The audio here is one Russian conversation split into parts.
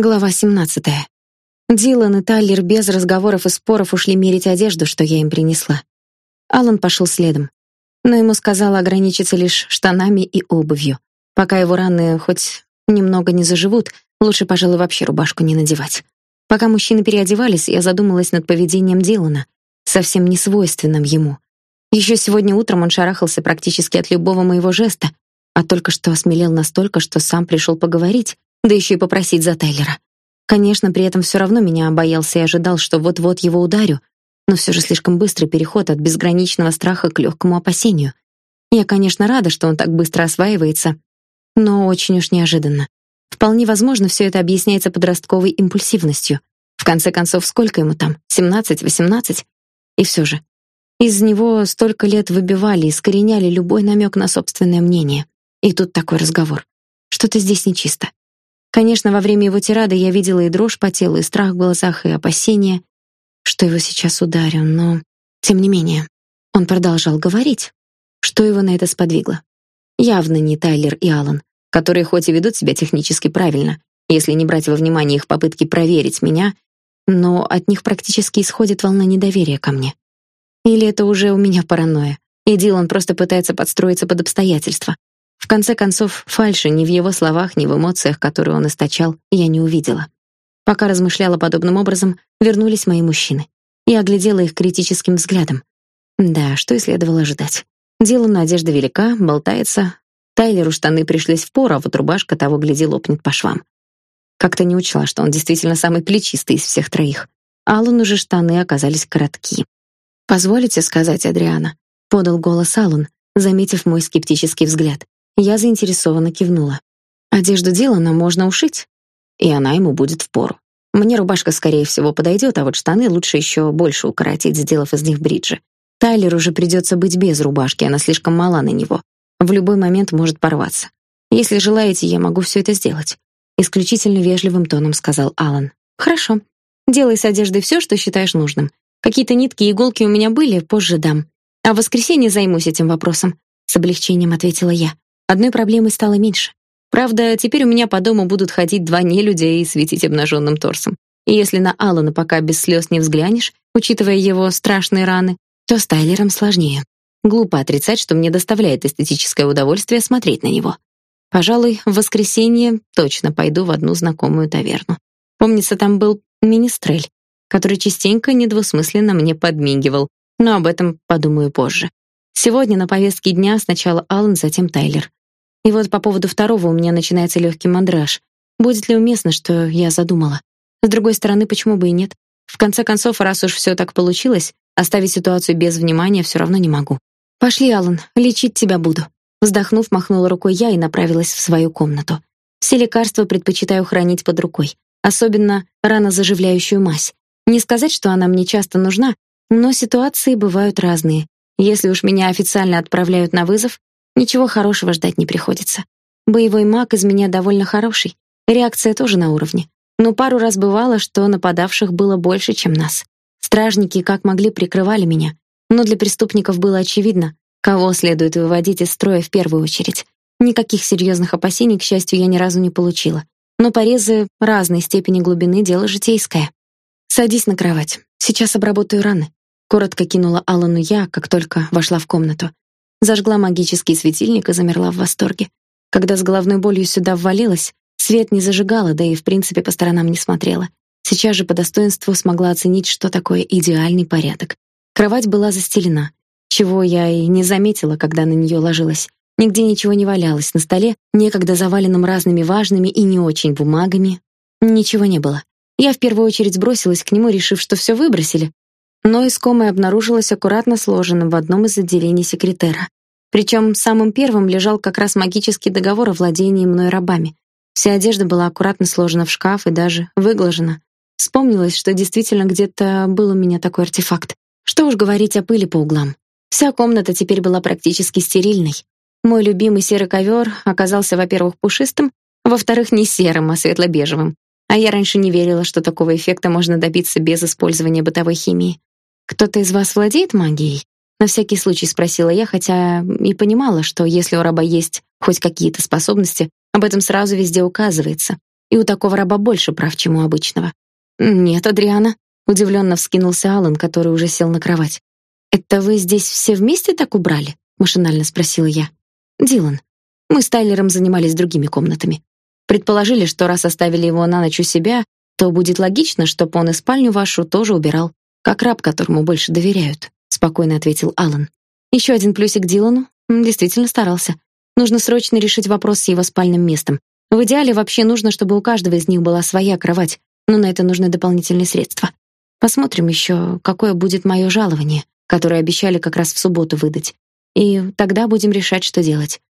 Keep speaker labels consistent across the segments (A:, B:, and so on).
A: Глава 17. Дилан и Тайлер без разговоров и споров ушли мерить одежду, что я им принесла. Алан пошел следом, но ему сказала ограничиться лишь штанами и обувью. Пока его раны хоть немного не заживут, лучше, пожалуй, вообще рубашку не надевать. Пока мужчины переодевались, я задумалась над поведением Дилана, совсем не свойственным ему. Еще сегодня утром он шарахался практически от любого моего жеста, а только что осмелел настолько, что сам пришел поговорить, да еще и попросить за Тайлера. Конечно, при этом все равно меня боялся и ожидал, что вот-вот его ударю, но все же слишком быстрый переход от безграничного страха к легкому опасению. Я, конечно, рада, что он так быстро осваивается, но очень уж неожиданно. Вполне возможно, все это объясняется подростковой импульсивностью. В конце концов, сколько ему там? 17, 18? И все же из него столько лет выбивали и искореняли любой намек на собственное мнение. И тут такой разговор. Что-то здесь нечисто. Конечно, во время его тирады я видела и дрожь по телу, и страх в глазах, и опасения, что его сейчас ударю, но тем не менее, он продолжал говорить. Что его на это сподвигло? Явно не Тайлер и Алан, которые хоть и ведут себя технически правильно, если не брать во внимание их попытки проверить меня, но от них практически исходит волна недоверия ко мне. Или это уже у меня паранойя, и Дилан просто пытается подстроиться под обстоятельства, в конце концов, фальши ни в его словах, ни в эмоциях, которые он источал, я не увидела. Пока размышляла подобным образом, вернулись мои мужчины. Я оглядела их критическим взглядом. Да, что и следовало ожидать. Дело на одежда велика, болтается. Тайлеру штаны пришлись в пору, а вот рубашка того гляди лопнет по швам. Как-то не учла, что он действительно самый плечистый из всех троих. Аллану же штаны оказались коротки. «Позволите сказать, Адриана?» — подал голос Аллан, заметив мой скептический взгляд. Я заинтересованно кивнула. Одежду Дилана можно ушить, и она ему будет впору. Мне рубашка, скорее всего, подойдет, а вот штаны лучше еще больше укоротить, сделав из них бриджи. Тайлеру уже придется быть без рубашки, она слишком мала на него. В любой момент может порваться. Если желаете, я могу все это сделать, исключительно вежливым тоном сказал Алан. Хорошо. Делай с одеждой все, что считаешь нужным. Какие-то нитки и иголки у меня были, позже дам. А в воскресенье займусь этим вопросом, с облегчением ответила я. Одной проблемы стало меньше. Правда, теперь у меня по дому будут ходить два нелюдя и светить обнаженным торсом. И если на Алана пока без слез не взглянешь, учитывая его страшные раны, то с Тайлером сложнее. Глупо отрицать, что мне доставляет эстетическое удовольствие смотреть на него. Пожалуй, в воскресенье точно пойду в одну знакомую таверну. Помнится, там был министрель, который частенько недвусмысленно мне подмигивал, но об этом подумаю позже. Сегодня на повестке дня сначала Алан, затем Тайлер. И вот по поводу второго у меня начинается легкий мандраж. Будет ли уместно, что я задумала? С другой стороны, почему бы и нет? В конце концов, раз уж все так получилось, оставить ситуацию без внимания все равно не могу. Пошли, Алан, лечить тебя буду. Вздохнув, махнула рукой я и направилась в свою комнату. Все лекарства предпочитаю хранить под рукой, особенно ранозаживляющую мазь. Не сказать, что она мне часто нужна, но ситуации бывают разные. Если уж меня официально отправляют на вызов, Ничего хорошего ждать не приходится. Боевой маг из меня довольно хороший, реакция тоже на уровне. Но пару раз бывало, что нападавших было больше, чем нас. Стражники как могли прикрывали меня, но для преступников было очевидно, кого следует выводить из строя в первую очередь. Никаких серьезных опасений, к счастью, я ни разу не получила. Но порезы разной степени глубины дело житейское. Садись на кровать. Сейчас обработаю раны, коротко кинула Алану я, как только вошла в комнату. Зажгла магический светильник и замерла в восторге. Когда с головной болью сюда ввалилась, свет не зажигала, да и в принципе по сторонам не смотрела. Сейчас же по достоинству смогла оценить, что такое идеальный порядок. Кровать была застелена, чего я и не заметила, когда на нее ложилась. Нигде ничего не валялось на столе, некогда заваленном разными важными и не очень бумагами. Ничего не было. Я в первую очередь бросилась к нему, решив, что все выбросили, но искомое обнаружилось аккуратно сложенным в одном из отделений секретера. Причем самым первым лежал как раз магический договор о владении мной рабами. Вся одежда была аккуратно сложена в шкаф и даже выглажена. Вспомнилось, что действительно где-то был у меня такой артефакт. Что уж говорить о пыли по углам. Вся комната теперь была практически стерильной. Мой любимый серый ковер оказался, во-первых, пушистым, во-вторых, не серым, а светло-бежевым. А я раньше не верила, что такого эффекта можно добиться без использования бытовой химии. Кто-то из вас владеет магией? На всякий случай спросила я, хотя и понимала, что если у раба есть хоть какие-то способности, об этом сразу везде указывается. и у такого раба больше прав, чем у обычного. Нет, Адриана, удивленно вскинулся Алан, который уже сел на кровать. Это вы здесь все вместе так убрали? машинально спросила я. Дилан. Мы с Тайлером занимались другими комнатами. Предположили, что раз оставили его на ночь у себя, то будет логично, чтобы он и спальню вашу тоже убирал, как раб, которому больше доверяют, спокойно ответил Алан. Еще один плюсик Дилану. Действительно старался. Нужно срочно решить вопрос с его спальным местом. В идеале вообще нужно, чтобы у каждого из них была своя кровать, но на это нужны дополнительные средства. Посмотрим еще, какое будет мое жалование, которое обещали как раз в субботу выдать. И тогда будем решать, что делать.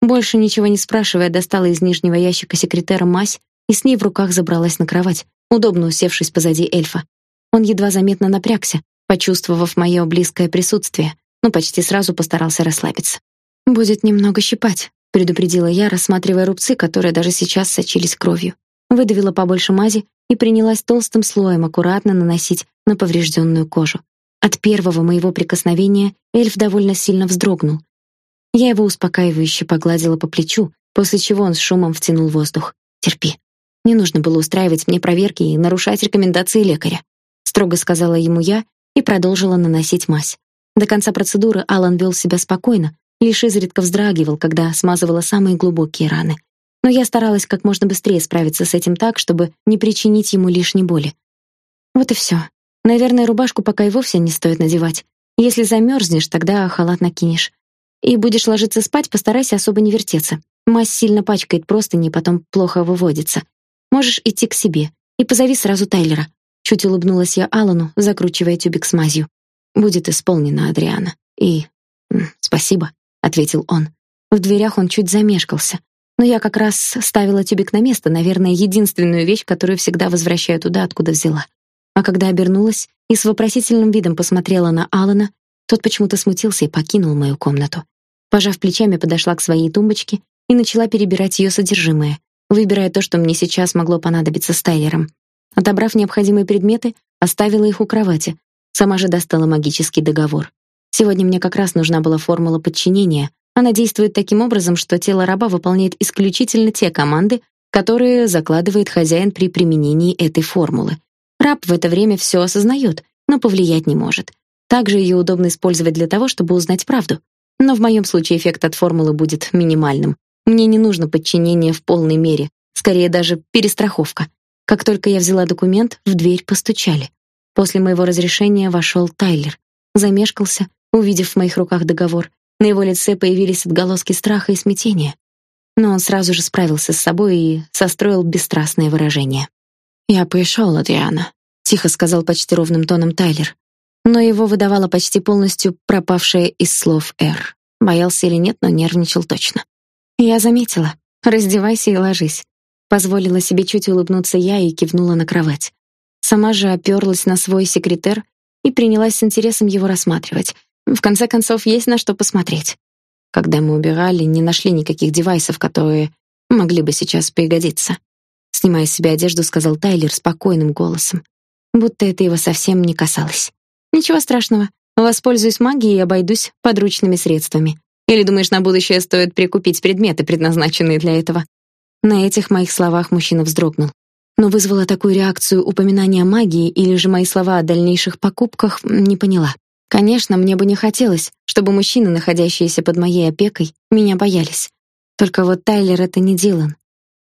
A: Больше ничего не спрашивая, достала из нижнего ящика секретера мазь и с ней в руках забралась на кровать, удобно усевшись позади эльфа. Он едва заметно напрягся, почувствовав мое близкое присутствие, но почти сразу постарался расслабиться. Будет немного щипать, предупредила я, рассматривая рубцы, которые даже сейчас сочились кровью. Выдавила побольше мази и принялась толстым слоем аккуратно наносить на поврежденную кожу. От первого моего прикосновения эльф довольно сильно вздрогнул. Я его успокаивающе погладила по плечу, после чего он с шумом втянул воздух. Терпи. Не нужно было устраивать мне проверки и нарушать рекомендации лекаря, строго сказала ему я и продолжила наносить мазь. До конца процедуры Алан вел себя спокойно, лишь изредка вздрагивал, когда смазывала самые глубокие раны. Но я старалась как можно быстрее справиться с этим так, чтобы не причинить ему лишней боли. Вот и все. Наверное, рубашку пока и вовсе не стоит надевать. Если замерзнешь, тогда халат накинешь. И будешь ложиться спать, постарайся особо не вертеться. Мазь сильно пачкает простыни, потом плохо выводится. Можешь идти к себе и позови сразу Тайлера. Чуть улыбнулась я Алану, закручивая тюбик с мазью. Будет исполнено, Адриана. И спасибо, ответил он. В дверях он чуть замешкался, но я как раз ставила тюбик на место, наверное, единственную вещь, которую всегда возвращаю туда, откуда взяла. А когда обернулась и с вопросительным видом посмотрела на Алана, тот почему-то смутился и покинул мою комнату. Пожав плечами, подошла к своей тумбочке и начала перебирать ее содержимое, выбирая то, что мне сейчас могло понадобиться с Тайлером. Отобрав необходимые предметы, оставила их у кровати. Сама же достала магический договор. Сегодня мне как раз нужна была формула подчинения. Она действует таким образом, что тело раба выполняет исключительно те команды, которые закладывает хозяин при применении этой формулы. Раб в это время все осознает, но повлиять не может. Также ее удобно использовать для того, чтобы узнать правду. Но в моем случае эффект от формулы будет минимальным. Мне не нужно подчинение в полной мере, скорее даже перестраховка. Как только я взяла документ, в дверь постучали. После моего разрешения вошел Тайлер. Замешкался, увидев в моих руках договор. На его лице появились отголоски страха и смятения. Но он сразу же справился с собой и состроил бесстрастное выражение. «Я пришел, Адриана», — тихо сказал почти ровным тоном Тайлер. Но его выдавало почти полностью пропавшее из слов «Р». Боялся или нет, но нервничал точно. «Я заметила. Раздевайся и ложись». Позволила себе чуть улыбнуться я и кивнула на кровать. Сама же оперлась на свой секретер и принялась с интересом его рассматривать. В конце концов, есть на что посмотреть. Когда мы убирали, не нашли никаких девайсов, которые могли бы сейчас пригодиться. Снимая с себя одежду, сказал Тайлер спокойным голосом, будто это его совсем не касалось. Ничего страшного. Воспользуюсь магией и обойдусь подручными средствами. Или думаешь, на будущее стоит прикупить предметы, предназначенные для этого? На этих моих словах мужчина вздрогнул. Но вызвало такую реакцию упоминание магии или же мои слова о дальнейших покупках, не поняла. Конечно, мне бы не хотелось, чтобы мужчины, находящиеся под моей опекой, меня боялись. Только вот Тайлер это не Дилан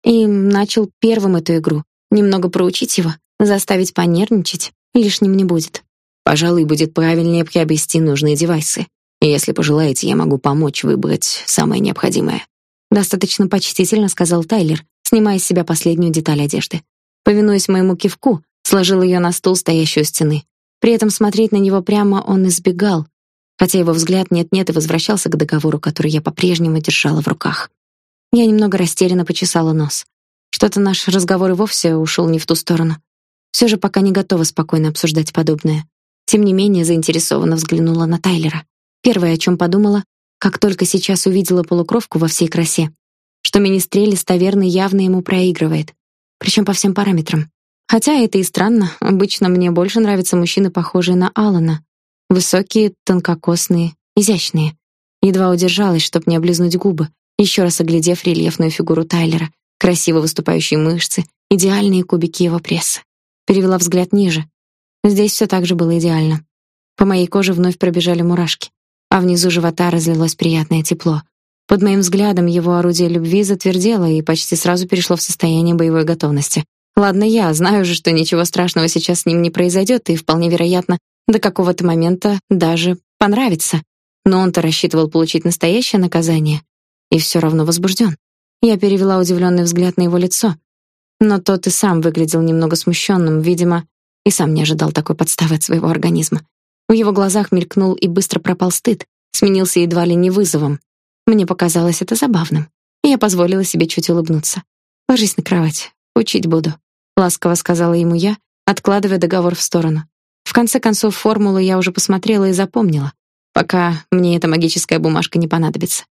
A: и начал первым эту игру. Немного проучить его, заставить понервничать лишним не будет. Пожалуй, будет правильнее приобрести нужные девайсы. И если пожелаете, я могу помочь выбрать самое необходимое. Достаточно почтительно сказал Тайлер, снимая с себя последнюю деталь одежды. Повинуясь моему кивку, сложил ее на стул, стоящий у стены. При этом смотреть на него прямо он избегал, хотя его взгляд нет-нет и возвращался к договору, который я по-прежнему держала в руках. Я немного растерянно почесала нос. Что-то наш разговор и вовсе ушел не в ту сторону. Все же пока не готова спокойно обсуждать подобное. Тем не менее, заинтересованно взглянула на Тайлера. Первое, о чем подумала, как только сейчас увидела полукровку во всей красе, что министрель таверны явно ему проигрывает, причем по всем параметрам. Хотя это и странно, обычно мне больше нравятся мужчины, похожие на Алана. Высокие, тонкокосные, изящные. Едва удержалась, чтобы не облизнуть губы, еще раз оглядев рельефную фигуру Тайлера, красиво выступающие мышцы, идеальные кубики его пресса. Перевела взгляд ниже. Здесь все так же было идеально. По моей коже вновь пробежали мурашки, а внизу живота разлилось приятное тепло. Под моим взглядом его орудие любви затвердело и почти сразу перешло в состояние боевой готовности. Ладно, я знаю же, что ничего страшного сейчас с ним не произойдет, и вполне вероятно, до какого-то момента даже понравится. Но он-то рассчитывал получить настоящее наказание, и все равно возбужден. Я перевела удивленный взгляд на его лицо, но тот и сам выглядел немного смущенным, видимо, и сам не ожидал такой подставы от своего организма. В его глазах мелькнул и быстро пропал стыд, сменился едва ли не вызовом. Мне показалось это забавным, и я позволила себе чуть улыбнуться. «Ложись на кровать, учить буду», — ласково сказала ему я, откладывая договор в сторону. В конце концов, формулу я уже посмотрела и запомнила, пока мне эта магическая бумажка не понадобится.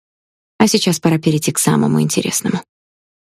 A: А сейчас пора перейти к самому интересному.